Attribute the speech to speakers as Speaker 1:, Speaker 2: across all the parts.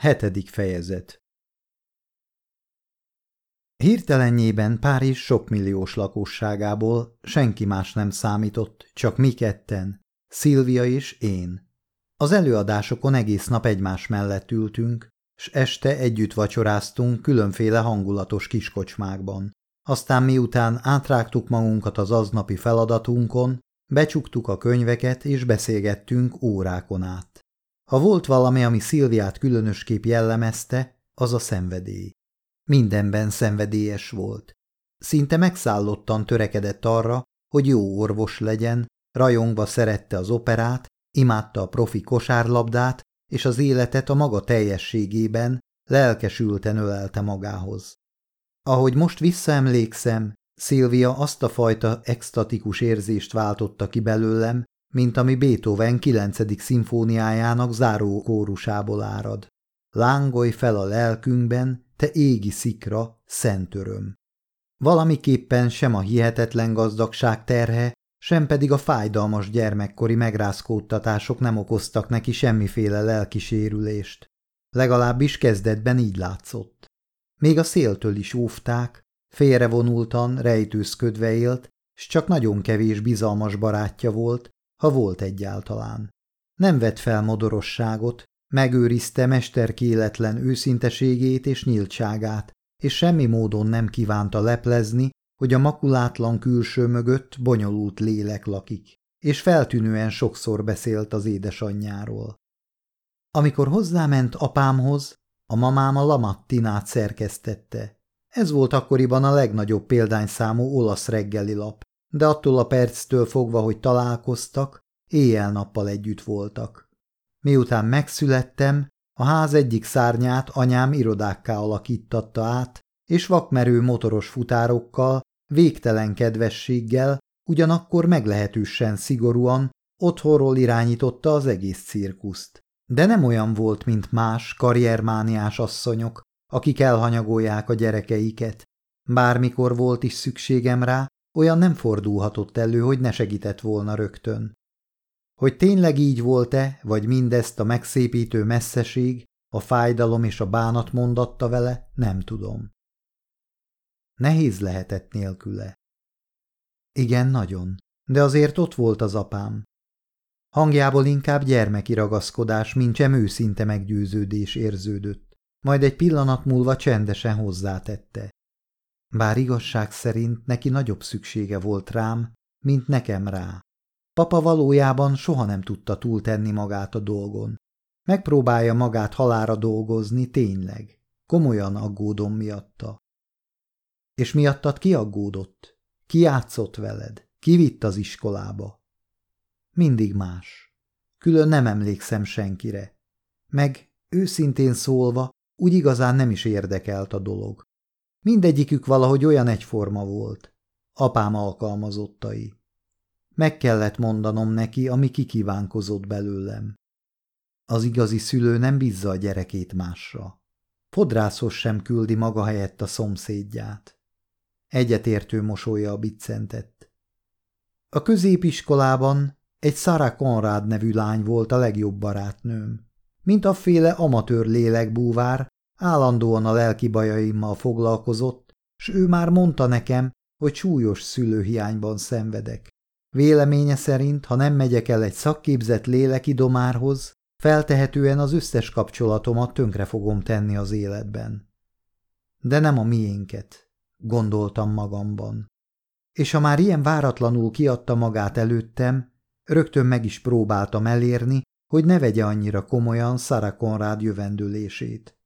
Speaker 1: Hetedik fejezet Hirtelenjében Párizs sokmilliós lakosságából senki más nem számított, csak mi ketten, Szilvia és én. Az előadásokon egész nap egymás mellett ültünk, s este együtt vacsoráztunk különféle hangulatos kiskocsmákban. Aztán miután átrágtuk magunkat az aznapi feladatunkon, becsuktuk a könyveket és beszélgettünk órákon át. Ha volt valami, ami Szilviát különösképp jellemezte, az a szenvedély. Mindenben szenvedélyes volt. Szinte megszállottan törekedett arra, hogy jó orvos legyen, rajongva szerette az operát, imádta a profi kosárlabdát, és az életet a maga teljességében lelkesülten ölelte magához. Ahogy most visszaemlékszem, Szilvia azt a fajta extatikus érzést váltotta ki belőlem, mint ami Beethoven 9. szimfóniájának záró kórusából árad. Lángolj fel a lelkünkben, te égi szikra, szent öröm. Valamiképpen sem a hihetetlen gazdagság terhe, sem pedig a fájdalmas gyermekkori megrázkódtatások nem okoztak neki semmiféle lelkisérülést. Legalábbis kezdetben így látszott. Még a széltől is óvták, félrevonultan, rejtőzködve élt, s csak nagyon kevés bizalmas barátja volt, ha volt egyáltalán. Nem vett fel modorosságot, megőrizte mesterkéletlen őszinteségét és nyíltságát, és semmi módon nem kívánta leplezni, hogy a makulátlan külső mögött bonyolult lélek lakik, és feltűnően sokszor beszélt az édesanyjáról. Amikor hozzáment apámhoz, a mamám a Lamattinát szerkesztette. Ez volt akkoriban a legnagyobb példányszámú olasz reggeli lap, de attól a perctől fogva, hogy találkoztak, éjjel-nappal együtt voltak. Miután megszülettem, a ház egyik szárnyát anyám irodákká alakítatta át, és vakmerő motoros futárokkal, végtelen kedvességgel, ugyanakkor meglehetősen szigorúan otthonról irányította az egész cirkuszt. De nem olyan volt, mint más karriermániás asszonyok, akik elhanyagolják a gyerekeiket. Bármikor volt is szükségem rá, olyan nem fordulhatott elő, hogy ne segített volna rögtön. Hogy tényleg így volt-e, vagy mindezt a megszépítő messzeség, a fájdalom és a bánat mondatta vele, nem tudom. Nehéz lehetett nélküle. Igen, nagyon, de azért ott volt az apám. Hangjából inkább gyermeki ragaszkodás, mint sem őszinte meggyőződés érződött, majd egy pillanat múlva csendesen hozzátette. Bár igazság szerint neki nagyobb szüksége volt rám, mint nekem rá. Papa valójában soha nem tudta túltenni magát a dolgon. Megpróbálja magát halára dolgozni, tényleg. Komolyan aggódom miatta. És miattad ki aggódott? Ki játszott veled? Ki vitt az iskolába? Mindig más. Külön nem emlékszem senkire. Meg, őszintén szólva, úgy igazán nem is érdekelt a dolog. Mindegyikük valahogy olyan egyforma volt. Apám alkalmazottai. Meg kellett mondanom neki, ami kikívánkozott belőlem. Az igazi szülő nem bízza a gyerekét másra. Fodrászhoz sem küldi maga helyett a szomszédját. Egyetértő mosolya a biccentett. A középiskolában egy Sarah Conrad nevű lány volt a legjobb barátnőm. Mint a féle amatőr lélekbúvár, állandóan a lelki bajaimmal foglalkozott, s ő már mondta nekem, hogy súlyos szülőhiányban szenvedek. Véleménye szerint, ha nem megyek el egy szakképzett lélekidomárhoz, feltehetően az összes kapcsolatomat tönkre fogom tenni az életben. De nem a miénket, gondoltam magamban. És ha már ilyen váratlanul kiadta magát előttem, rögtön meg is próbáltam elérni, hogy ne vegye annyira komolyan Sarah Conrad jövendőlését.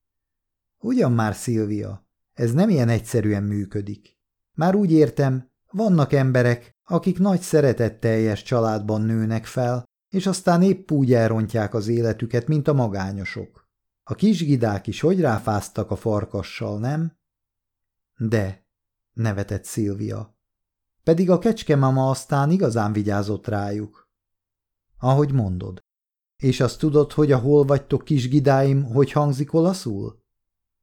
Speaker 1: Ugyan már, Szilvia, ez nem ilyen egyszerűen működik. Már úgy értem, vannak emberek, akik nagy szeretetteljes családban nőnek fel, és aztán épp úgy elrontják az életüket, mint a magányosok. A kisgidák is hogy ráfáztak a farkassal, nem? De, nevetett Szilvia. Pedig a kecskemama aztán igazán vigyázott rájuk. Ahogy mondod. És azt tudod, hogy a hol vagytok kisgidáim, hogy hangzik olaszul?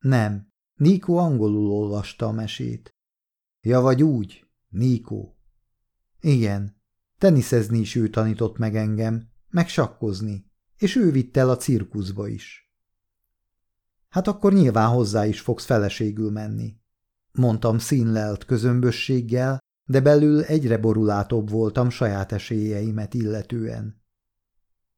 Speaker 1: Nem, Nikó angolul olvasta a mesét. Ja, vagy úgy, Nikó. Igen, teniszezni is ő tanított meg engem, meg sakkozni, és ő vitt el a cirkuszba is. Hát akkor nyilván hozzá is fogsz feleségül menni. Mondtam színlelt közömbösséggel, de belül egyre borulátóbb voltam saját esélyeimet illetően.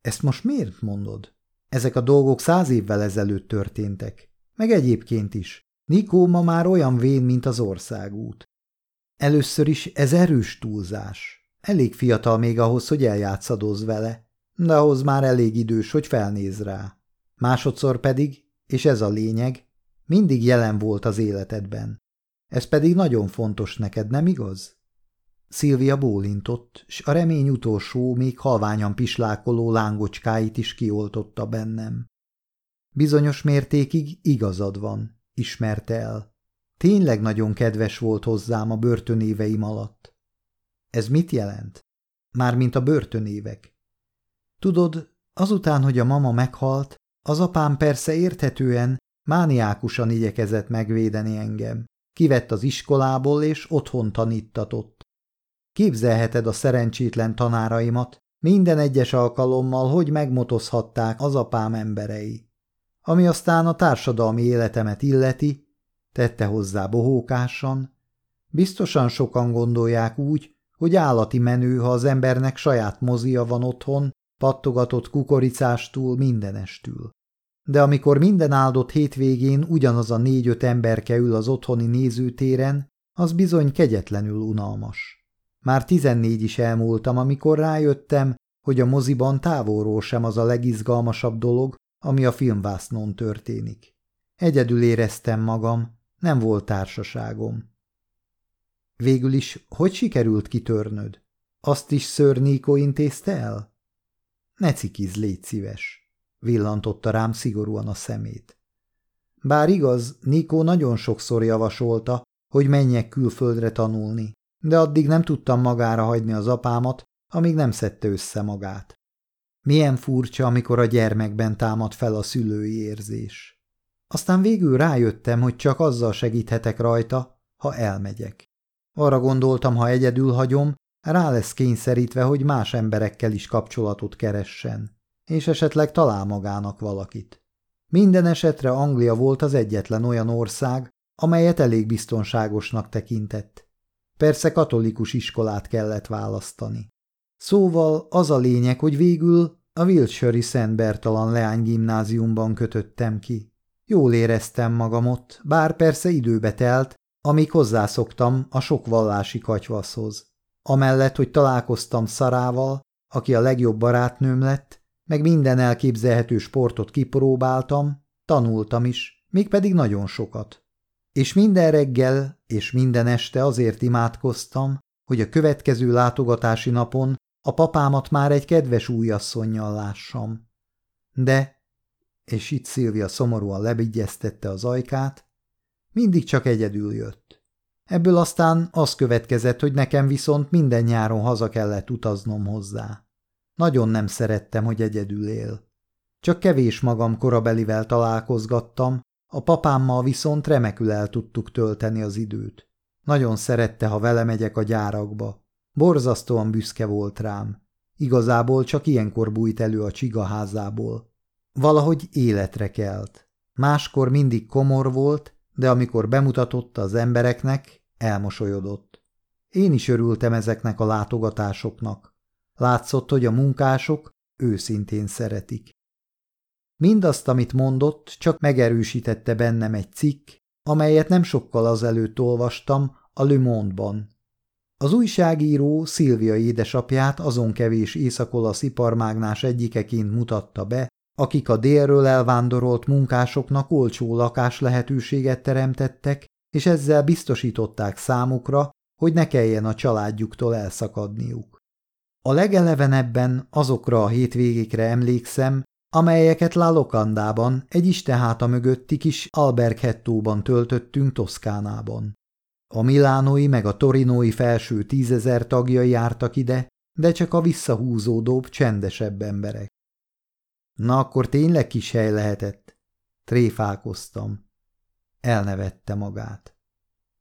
Speaker 1: Ezt most miért mondod? Ezek a dolgok száz évvel ezelőtt történtek. Meg egyébként is. Nikó ma már olyan vén, mint az országút. Először is ez erős túlzás. Elég fiatal még ahhoz, hogy eljátszadoz vele, de ahhoz már elég idős, hogy felnéz rá. Másodszor pedig, és ez a lényeg, mindig jelen volt az életedben. Ez pedig nagyon fontos neked, nem igaz? Szilvia bólintott, s a remény utolsó, még halványan pislákoló lángocskáit is kioltotta bennem. Bizonyos mértékig igazad van, ismerte el. Tényleg nagyon kedves volt hozzám a börtönéveim alatt. Ez mit jelent? Mármint a börtönévek. Tudod, azután, hogy a mama meghalt, az apám persze érthetően, mániákusan igyekezett megvédeni engem. Kivett az iskolából, és otthon tanítatott. Képzelheted a szerencsétlen tanáraimat, minden egyes alkalommal, hogy megmotozhatták az apám emberei. Ami aztán a társadalmi életemet illeti, tette hozzá bohókásan, biztosan sokan gondolják úgy, hogy állati menő, ha az embernek saját mozia van otthon, pattogatott kukoricástól mindenestül. De amikor minden áldott hétvégén ugyanaz a négy-öt emberke ül az otthoni nézőtéren, az bizony kegyetlenül unalmas. Már tizennégy is elmúltam, amikor rájöttem, hogy a moziban távolról sem az a legizgalmasabb dolog, ami a filmvásznon történik. Egyedül éreztem magam, nem volt társaságom. Végül is, hogy sikerült kitörnöd? Azt is ször Níko intézte el? Ne cikiz, légy szíves, villantotta rám szigorúan a szemét. Bár igaz, Nikó nagyon sokszor javasolta, hogy menjek külföldre tanulni, de addig nem tudtam magára hagyni az apámat, amíg nem szedte össze magát. Milyen furcsa, amikor a gyermekben támad fel a szülői érzés. Aztán végül rájöttem, hogy csak azzal segíthetek rajta, ha elmegyek. Arra gondoltam, ha egyedül hagyom, rá lesz kényszerítve, hogy más emberekkel is kapcsolatot keressen, és esetleg talál magának valakit. Minden esetre Anglia volt az egyetlen olyan ország, amelyet elég biztonságosnak tekintett. Persze katolikus iskolát kellett választani. Szóval az a lényeg, hogy végül a Wiltshire-i Szent Bertalan Leány gimnáziumban kötöttem ki. Jól éreztem magam ott, bár persze időbe telt, amíg hozzászoktam a sok vallási katyvaszhoz. Amellett, hogy találkoztam Szarával, aki a legjobb barátnőm lett, meg minden elképzelhető sportot kipróbáltam, tanultam is, mégpedig nagyon sokat. És minden reggel és minden este azért imádkoztam, hogy a következő látogatási napon a papámat már egy kedves újasszonynal lássam. De, és itt Szilvia szomorúan lebigyeztette az ajkát, mindig csak egyedül jött. Ebből aztán az következett, hogy nekem viszont minden nyáron haza kellett utaznom hozzá. Nagyon nem szerettem, hogy egyedül él. Csak kevés magam korabelivel találkozgattam, a papámmal viszont remekül el tudtuk tölteni az időt. Nagyon szerette, ha vele megyek a gyárakba. Borzasztóan büszke volt rám. Igazából csak ilyenkor bújt elő a csigaházából. Valahogy életre kelt. Máskor mindig komor volt, de amikor bemutatotta az embereknek, elmosolyodott. Én is örültem ezeknek a látogatásoknak. Látszott, hogy a munkások őszintén szeretik. Mindazt, amit mondott, csak megerősítette bennem egy cikk, amelyet nem sokkal azelőtt olvastam a Le Monde-ban. Az újságíró Szilvia édesapját azon kevés északolasz iparmágnás egyikeként mutatta be, akik a délről elvándorolt munkásoknak olcsó lakás lehetőséget teremtettek, és ezzel biztosították számukra, hogy ne kelljen a családjuktól elszakadniuk. A legelevenebben azokra a hétvégékre emlékszem, amelyeket La Locandában, egy istenháta mögötti kis Alberghettóban töltöttünk Toszkánában. A milánói meg a torinói felső tízezer tagjai jártak ide, de csak a visszahúzódóbb, csendesebb emberek. Na akkor tényleg kis hely lehetett. Tréfálkoztam. Elnevette magát.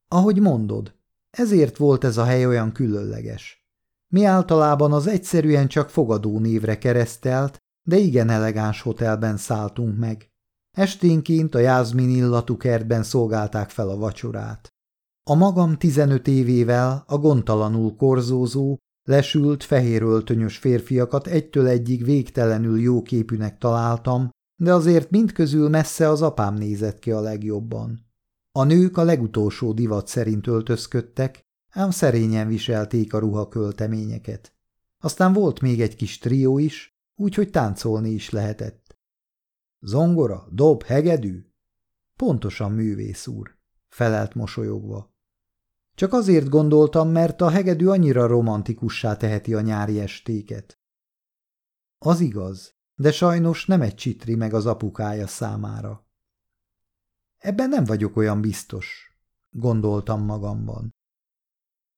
Speaker 1: Ahogy mondod, ezért volt ez a hely olyan különleges. Mi általában az egyszerűen csak fogadó névre keresztelt, de igen elegáns hotelben szálltunk meg. Esténként a jázmin illatú kertben szolgálták fel a vacsorát. A magam 15 évével a gondtalanul korzózó, lesült, fehéröltönyös férfiakat egytől egyig végtelenül jóképűnek találtam, de azért mindközül messze az apám nézett ki a legjobban. A nők a legutolsó divat szerint öltözködtek, ám szerényen viselték a ruhakölteményeket. Aztán volt még egy kis trió is, úgyhogy táncolni is lehetett. Zongora, dob, hegedű? Pontosan művész úr, felelt mosolyogva. Csak azért gondoltam, mert a hegedű annyira romantikussá teheti a nyári estéket. Az igaz, de sajnos nem egy csitri meg az apukája számára. Ebben nem vagyok olyan biztos, gondoltam magamban.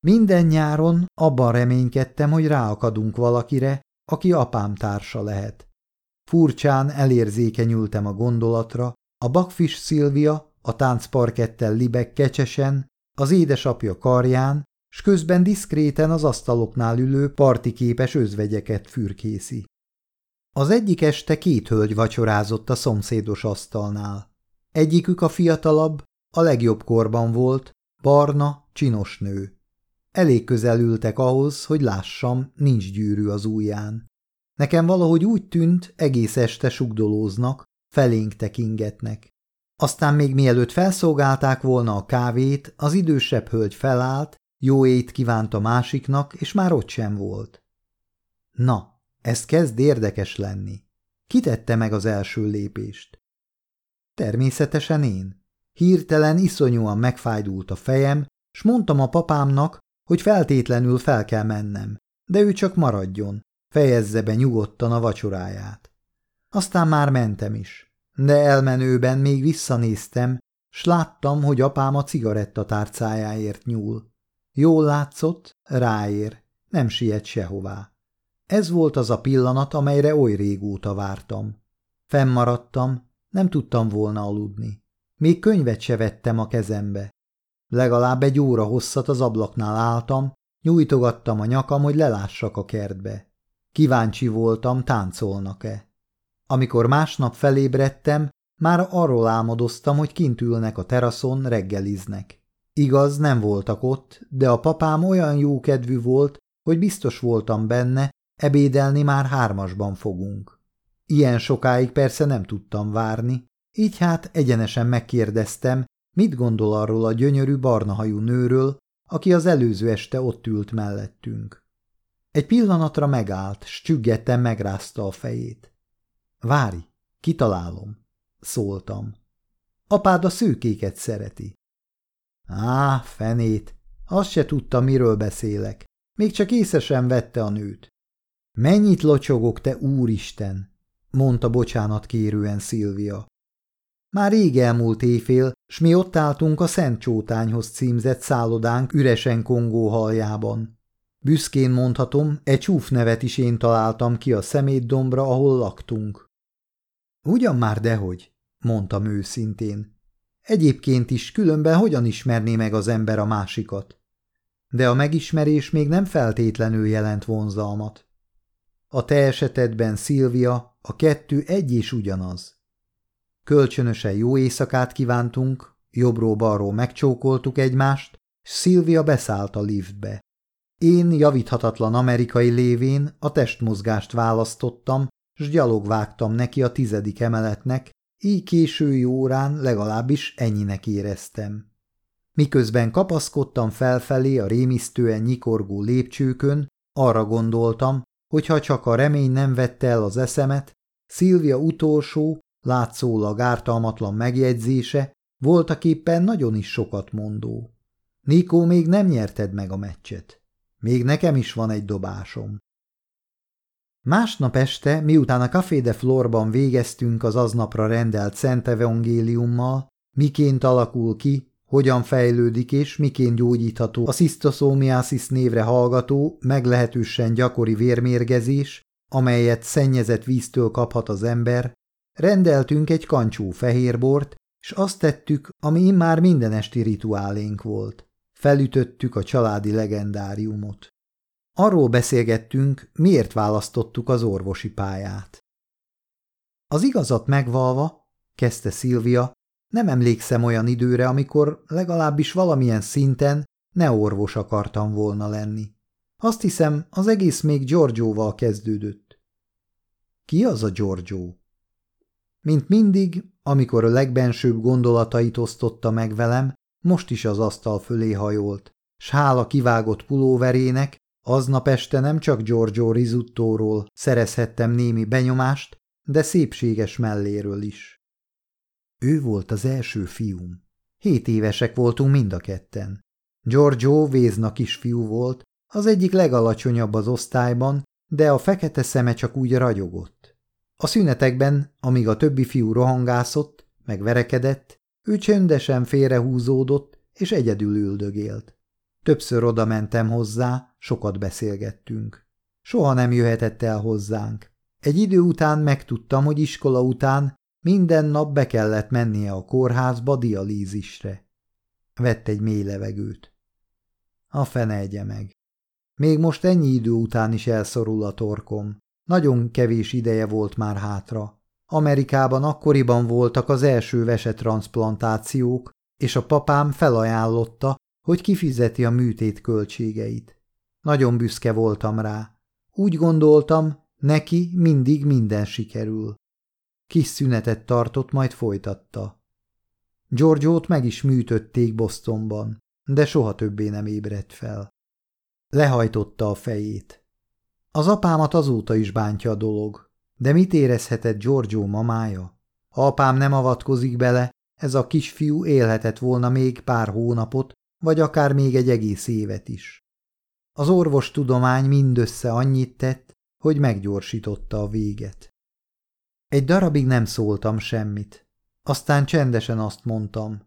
Speaker 1: Minden nyáron abban reménykedtem, hogy ráakadunk valakire, aki apám társa lehet. Furcsán elérzékenyültem a gondolatra, a bakfis Szilvia, a táncparkettel libek kecsesen, az édesapja karján, s közben diszkréten az asztaloknál ülő partiképes özvegyeket fürkészi. Az egyik este két hölgy vacsorázott a szomszédos asztalnál. Egyikük a fiatalabb, a legjobb korban volt, barna, csinos nő. Elég közel ültek ahhoz, hogy lássam, nincs gyűrű az ujján. Nekem valahogy úgy tűnt, egész este sugdolóznak, felénk tekingetnek. Aztán még mielőtt felszolgálták volna a kávét, az idősebb hölgy felállt, jó ét kívánt a másiknak, és már ott sem volt. Na, ez kezd érdekes lenni. Kitette meg az első lépést? Természetesen én. Hirtelen iszonyúan megfájdult a fejem, s mondtam a papámnak, hogy feltétlenül fel kell mennem, de ő csak maradjon, fejezze be nyugodtan a vacsoráját. Aztán már mentem is, de elmenőben még visszanéztem, s láttam, hogy apám a cigarettatárcájáért nyúl. Jól látszott, ráér, nem siet sehová. Ez volt az a pillanat, amelyre oly régóta vártam. Fennmaradtam, nem tudtam volna aludni. Még könyvet se vettem a kezembe. Legalább egy óra hosszat az ablaknál álltam, nyújtogattam a nyakam, hogy lelássak a kertbe. Kíváncsi voltam, táncolnak-e. Amikor másnap felébredtem, már arról álmodoztam, hogy kint ülnek a teraszon, reggeliznek. Igaz, nem voltak ott, de a papám olyan jókedvű volt, hogy biztos voltam benne, ebédelni már hármasban fogunk. Ilyen sokáig persze nem tudtam várni, így hát egyenesen megkérdeztem, mit gondol arról a gyönyörű barnahajú nőről, aki az előző este ott ült mellettünk. Egy pillanatra megállt, s csüggetten megrázta a fejét. Várj, kitalálom, szóltam. Apád a szőkéket szereti. Á, fenét, azt se tudta, miről beszélek. Még csak észre sem vette a nőt. Mennyit locsogok, te úristen, mondta bocsánat kérően Szilvia. Már rég elmúlt éjfél, s mi ott álltunk a Szent Csótányhoz címzett szállodánk üresen Kongó haljában. Büszkén mondhatom, egy csúf nevet is én találtam ki a szemétdombra, ahol laktunk. Ugyan már dehogy, mondtam őszintén. Egyébként is különben hogyan ismerné meg az ember a másikat? De a megismerés még nem feltétlenül jelent vonzalmat. A te esetedben, Szilvia, a kettő egy és ugyanaz. Kölcsönösen jó éjszakát kívántunk, jobbról-balról megcsókoltuk egymást, és Szilvia beszállt a liftbe. Én javíthatatlan amerikai lévén a testmozgást választottam, s gyalog vágtam neki a tizedik emeletnek, így késői órán legalábbis ennyinek éreztem. Miközben kapaszkodtam felfelé a rémisztően nyikorgó lépcsőkön, arra gondoltam, hogy ha csak a remény nem vette el az eszemet, Szilvia utolsó, látszólag ártalmatlan megjegyzése voltaképpen nagyon is sokat mondó. Nikó, még nem nyerted meg a meccset. Még nekem is van egy dobásom. Másnap este, miután a Café de Florban végeztünk az aznapra rendelt Szent Evangéliummal, miként alakul ki, hogyan fejlődik és miként gyógyítható a szisztoszómiászis névre hallgató, meglehetősen gyakori vérmérgezés, amelyet szennyezett víztől kaphat az ember, rendeltünk egy kancsó fehérbort, és azt tettük, ami már minden esti rituálénk volt. Felütöttük a családi legendáriumot. Arról beszélgettünk, miért választottuk az orvosi pályát. Az igazat megvalva, kezdte Szilvia, nem emlékszem olyan időre, amikor legalábbis valamilyen szinten ne orvos akartam volna lenni. Azt hiszem, az egész még Giorgioval kezdődött. Ki az a Giorgio? Mint mindig, amikor a legbensőbb gondolatait osztotta meg velem, most is az asztal fölé hajolt, s hála kivágott pulóverének, aznap este nem csak Giorgio Rizuttóról szerezhettem némi benyomást, de szépséges melléről is. Ő volt az első fiúm. Hét évesek voltunk mind a ketten. Giorgio Vézna kisfiú volt, az egyik legalacsonyabb az osztályban, de a fekete szeme csak úgy ragyogott. A szünetekben, amíg a többi fiú rohangászott, meg verekedett, ő csöndesen félrehúzódott, és egyedül üldögélt. Többször oda mentem hozzá, sokat beszélgettünk. Soha nem jöhetett el hozzánk. Egy idő után megtudtam, hogy iskola után minden nap be kellett mennie a kórházba dialízisre. Vett egy mély levegőt. A fene egye meg. Még most ennyi idő után is elszorul a torkom. Nagyon kevés ideje volt már hátra. Amerikában akkoriban voltak az első vesetransplantációk, és a papám felajánlotta, hogy kifizeti a műtét költségeit. Nagyon büszke voltam rá. Úgy gondoltam, neki mindig minden sikerül. Kis szünetet tartott, majd folytatta. Giorgiót meg is műtötték Bostonban, de soha többé nem ébredt fel. Lehajtotta a fejét. Az apámat azóta is bántja a dolog, de mit érezhetett Giorgio mamája? Ha apám nem avatkozik bele, ez a kisfiú élhetett volna még pár hónapot, vagy akár még egy egész évet is. Az orvostudomány mindössze annyit tett, hogy meggyorsította a véget. Egy darabig nem szóltam semmit. Aztán csendesen azt mondtam.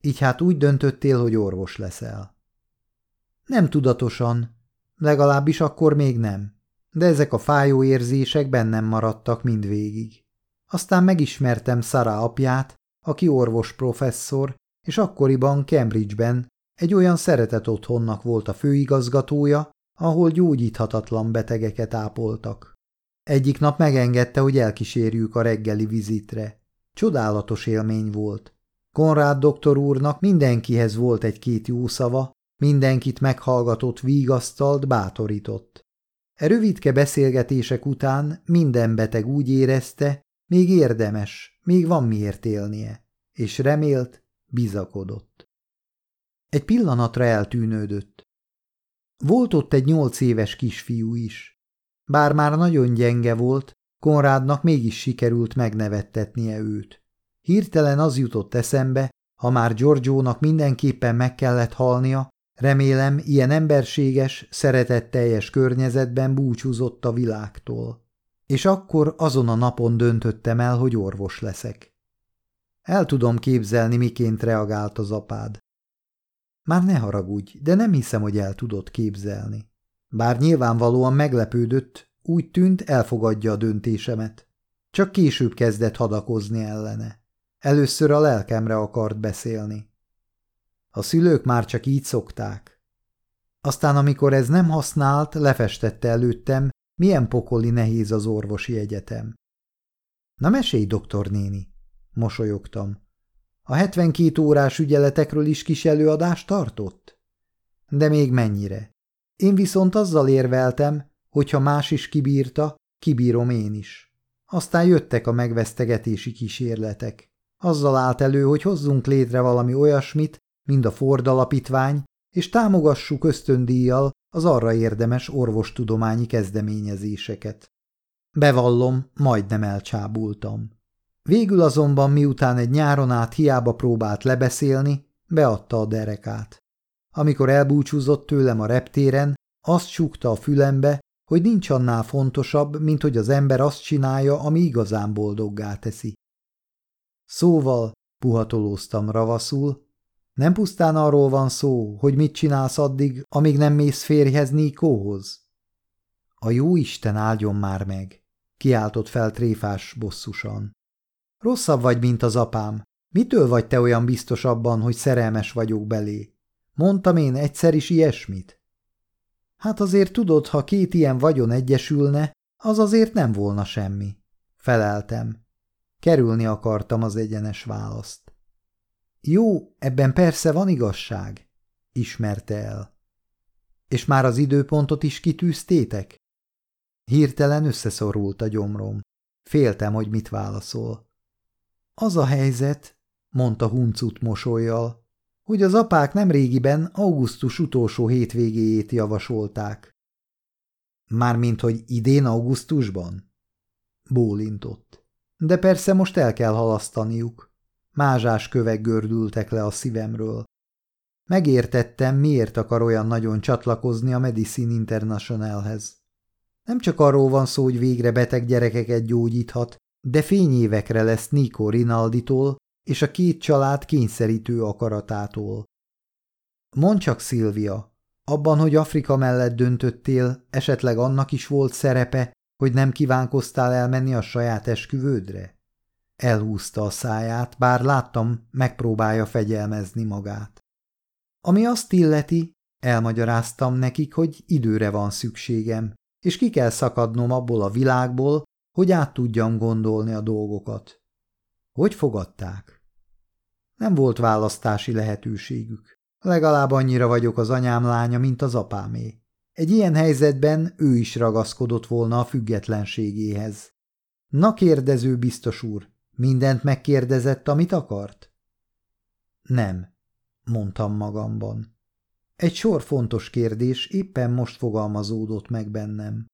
Speaker 1: Így hát úgy döntöttél, hogy orvos leszel. Nem tudatosan, legalábbis akkor még nem, de ezek a fájó érzések bennem maradtak mindvégig. Aztán megismertem Sara apját, aki orvos professzor, és akkoriban Cambridgeben egy olyan szeretett otthonnak volt a főigazgatója, ahol gyógyíthatatlan betegeket ápoltak. Egyik nap megengedte, hogy elkísérjük a reggeli vizitre. Csodálatos élmény volt. Konrád doktor úrnak mindenkihez volt egy-két jó szava, mindenkit meghallgatott, vigasztalt, bátorított. E rövidke beszélgetések után minden beteg úgy érezte, még érdemes, még van miért élnie, és remélt, bizakodott. Egy pillanatra eltűnődött. Volt ott egy nyolc éves kisfiú is. Bár már nagyon gyenge volt, Konrádnak mégis sikerült megnevettetnie őt. Hirtelen az jutott eszembe, ha már Giorgiónak mindenképpen meg kellett halnia, remélem ilyen emberséges, szeretetteljes környezetben búcsúzott a világtól. És akkor azon a napon döntöttem el, hogy orvos leszek. El tudom képzelni, miként reagált az apád. Már ne haragudj, de nem hiszem, hogy el tudod képzelni. Bár nyilvánvalóan meglepődött, úgy tűnt, elfogadja a döntésemet. Csak később kezdett hadakozni ellene. Először a lelkemre akart beszélni. A szülők már csak így szokták. Aztán, amikor ez nem használt, lefestette előttem, milyen pokoli nehéz az orvosi egyetem. Na mesélj, doktor néni, mosolyogtam. A 72 órás ügyeletekről is kis előadást tartott? De még mennyire? Én viszont azzal érveltem, hogy ha más is kibírta, kibírom én is. Aztán jöttek a megvesztegetési kísérletek. Azzal állt elő, hogy hozzunk létre valami olyasmit, mint a Ford alapítvány, és támogassuk ösztöndíjjal az arra érdemes orvostudományi kezdeményezéseket. Bevallom, majdnem elcsábultam. Végül azonban miután egy nyáron át hiába próbált lebeszélni, beadta a derekát. Amikor elbúcsúzott tőlem a reptéren, azt súgta a fülembe, hogy nincs annál fontosabb, mint hogy az ember azt csinálja, ami igazán boldoggá teszi. Szóval, puhatolóztam ravaszul, nem pusztán arról van szó, hogy mit csinálsz addig, amíg nem mész férjhez Nikóhoz? A jó Isten áldjon már meg, kiáltott fel tréfás bosszusan. Rosszabb vagy, mint az apám. Mitől vagy te olyan biztos abban, hogy szerelmes vagyok belé? Mondtam én egyszer is ilyesmit? Hát azért tudod, ha két ilyen vagyon egyesülne, az azért nem volna semmi. Feleltem. Kerülni akartam az egyenes választ. Jó, ebben persze van igazság, ismerte el. És már az időpontot is kitűztétek? Hirtelen összeszorult a gyomrom. Féltem, hogy mit válaszol. Az a helyzet, mondta huncut mosolyjal, hogy az apák nem régiben augusztus utolsó hétvégéjét javasolták. Mármint, hogy idén augusztusban? Bólintott. De persze most el kell halasztaniuk. Mázsás kövek gördültek le a szívemről. Megértettem, miért akar olyan nagyon csatlakozni a Medicine Internationalhez. Nem csak arról van szó, hogy végre beteg gyerekeket gyógyíthat, de fényévekre lesz Nico Rinalditól és a két család kényszerítő akaratától. Mondd csak, Szilvia, abban, hogy Afrika mellett döntöttél, esetleg annak is volt szerepe, hogy nem kívánkoztál elmenni a saját esküvődre? Elhúzta a száját, bár láttam, megpróbálja fegyelmezni magát. Ami azt illeti, elmagyaráztam nekik, hogy időre van szükségem, és ki kell szakadnom abból a világból, hogy át tudjam gondolni a dolgokat. Hogy fogadták? Nem volt választási lehetőségük. Legalább annyira vagyok az anyám lánya, mint az apámé. Egy ilyen helyzetben ő is ragaszkodott volna a függetlenségéhez. Na kérdező biztos úr, mindent megkérdezett, amit akart? Nem, mondtam magamban. Egy sor fontos kérdés éppen most fogalmazódott meg bennem.